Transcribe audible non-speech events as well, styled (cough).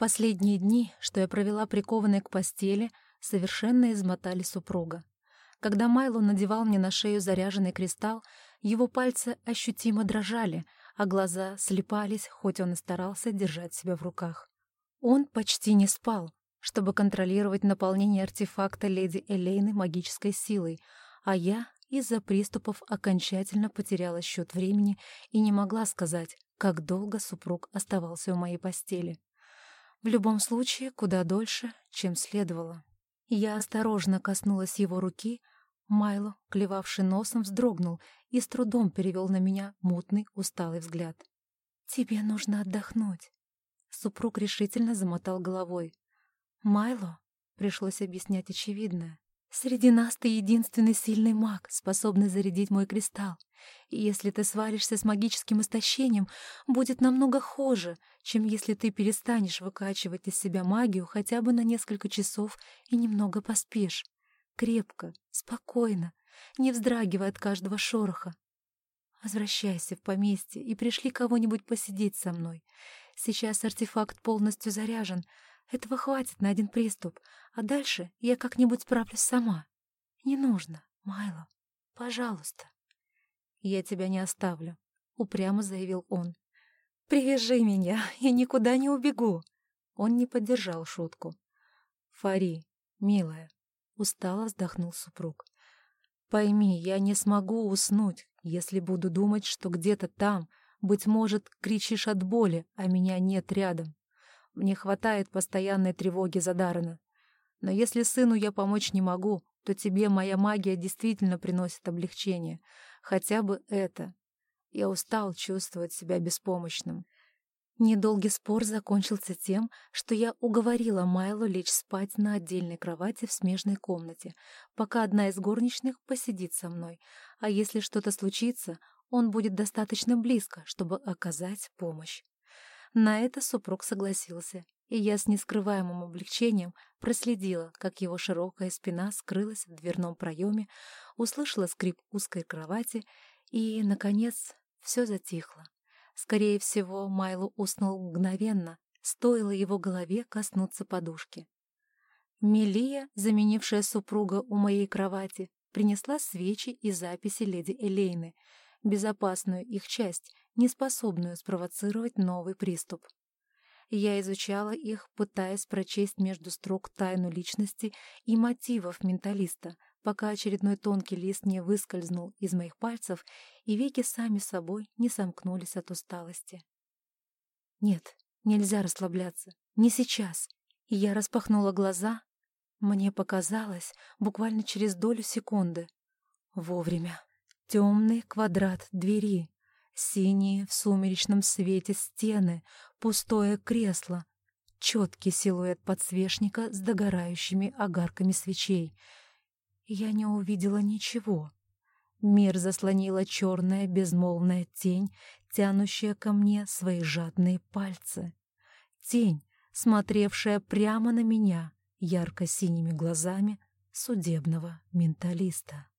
Последние дни, что я провела прикованной к постели, совершенно измотали супруга. Когда Майло надевал мне на шею заряженный кристалл, его пальцы ощутимо дрожали, а глаза слепались, хоть он и старался держать себя в руках. Он почти не спал, чтобы контролировать наполнение артефакта леди Элейны магической силой, а я из-за приступов окончательно потеряла счет времени и не могла сказать, как долго супруг оставался у моей постели. В любом случае, куда дольше, чем следовало. Я осторожно коснулась его руки, Майло, клевавший носом, вздрогнул и с трудом перевел на меня мутный, усталый взгляд. «Тебе нужно отдохнуть». Супруг решительно замотал головой. «Майло?» — пришлось объяснять очевидное. Среди нас ты единственный сильный маг, способный зарядить мой кристалл. И если ты свалишься с магическим истощением, будет намного хуже, чем если ты перестанешь выкачивать из себя магию хотя бы на несколько часов и немного поспишь. Крепко, спокойно, не вздрагивая от каждого шороха. Возвращайся в поместье и пришли кого-нибудь посидеть со мной. Сейчас артефакт полностью заряжен — этого хватит на один приступ, а дальше я как-нибудь справлюсь сама. Не нужно, Майло. Пожалуйста. Я тебя не оставлю, упрямо заявил он. Привяжи меня, (laughs) я никуда не убегу. Он не поддержал шутку. Фари, милая, устало вздохнул супруг. Пойми, я не смогу уснуть, если буду думать, что где-то там, быть может, кричишь от боли, а меня нет рядом. Мне хватает постоянной тревоги за Даррена. Но если сыну я помочь не могу, то тебе моя магия действительно приносит облегчение. Хотя бы это. Я устал чувствовать себя беспомощным. Недолгий спор закончился тем, что я уговорила Майлу лечь спать на отдельной кровати в смежной комнате, пока одна из горничных посидит со мной, а если что-то случится, он будет достаточно близко, чтобы оказать помощь. На это супруг согласился, и я с нескрываемым облегчением проследила, как его широкая спина скрылась в дверном проеме, услышала скрип узкой кровати, и, наконец, все затихло. Скорее всего, Майло уснул мгновенно, стоило его голове коснуться подушки. Мелия, заменившая супруга у моей кровати, принесла свечи и записи леди Элейны, безопасную их часть, неспособную спровоцировать новый приступ. Я изучала их, пытаясь прочесть между строк тайну личности и мотивов менталиста, пока очередной тонкий лист не выскользнул из моих пальцев, и веки сами собой не сомкнулись от усталости. Нет, нельзя расслабляться. Не сейчас. Я распахнула глаза. Мне показалось, буквально через долю секунды. Вовремя. Темный квадрат двери, синие в сумеречном свете стены, пустое кресло, четкий силуэт подсвечника с догорающими огарками свечей. Я не увидела ничего. Мир заслонила черная безмолвная тень, тянущая ко мне свои жадные пальцы. Тень, смотревшая прямо на меня ярко-синими глазами судебного менталиста.